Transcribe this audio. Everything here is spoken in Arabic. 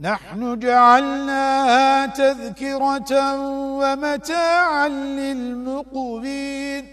نحن جعلناها تذكرة ومتاعا للمقبين